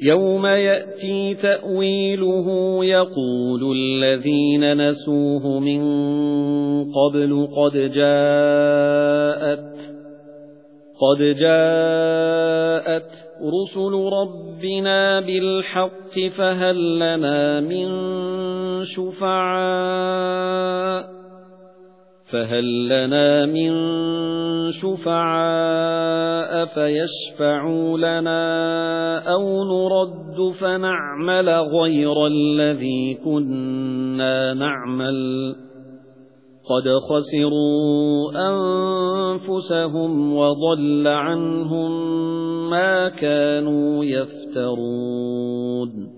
يَوْمَ يَأْتِي تَأْوِيلُهُ يَقُولُ الَّذِينَ نَسُوهُ مِن قَبْلُ قَدْ جَاءَتْ قَدْ جَاءَتْ رُسُلُ رَبِّنَا بِالْحَقِّ فَهَل لَّنَا مِن شُفَعَاءَ فَهَل لَّنَا مِن شُفَعَاءَ فَيَشْفَعُوا لَنَا أَوْ نُرَدُّ فَنَعْمَلَ غَيْرَ الَّذِي كُنَّا نَعْمَلُ؟ قَدْ خَسِرُوا أَنفُسَهُمْ وَضَلَّ عَنْهُمْ مَا كَانُوا يَفْتَرُونَ.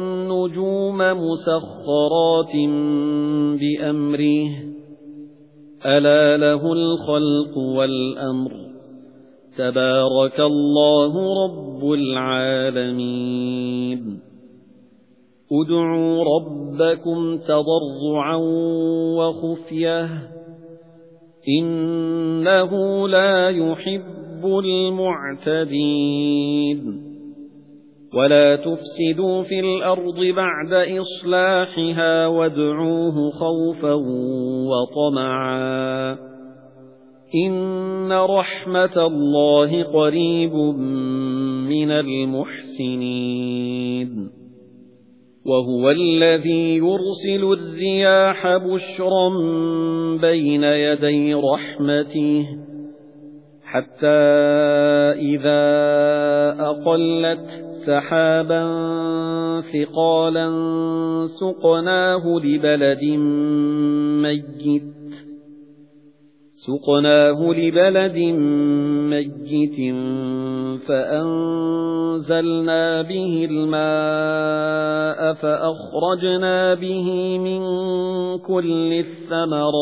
وَالنُّجُومَ مُسَخَّرَاتٍ بِأَمْرِهِ. أَلَا لَهُ الْخَلْقُ وَالْأَمْرُ. تَبَارَكَ اللَّهُ رَبُّ الْعَالَمِينَ. ادْعُوا رَبَّكُمْ تَضَرُّعًا وَخُفْيَةً. إِنَّهُ لَا يُحِبُّ الْمُعْتَدِينَ. وَلَا تُفْسِدُوا فِي الْأَرْضِ بَعْدَ إِصْلَاحِهَا وَادْعُوهُ خَوْفًا وَطَمَعًا إِنَّ رَحْمَةَ اللَّهِ قَرِيبٌ مِنَ الْمُحْسِنِينَ وَهُوَ الَّذِي يُرْسِلُ الرِّيَاحَ بُشْرًا بَيْنَ يَدَيْ رَحْمَتِهِ حَتَّى إِذَا أَقَلَّتْ سَحَابًا ثِقَالًا سُقْنَاهُ لِبَلَدٍ مَّيِّتٍ. سُقْنَاهُ لِبَلَدٍ مَّيِّتٍ فَأَنزَلْنَا بِهِ الْمَاءَ فَأَخْرَجْنَا بِهِ مِن كُلِّ الثَّمَرَاتِ.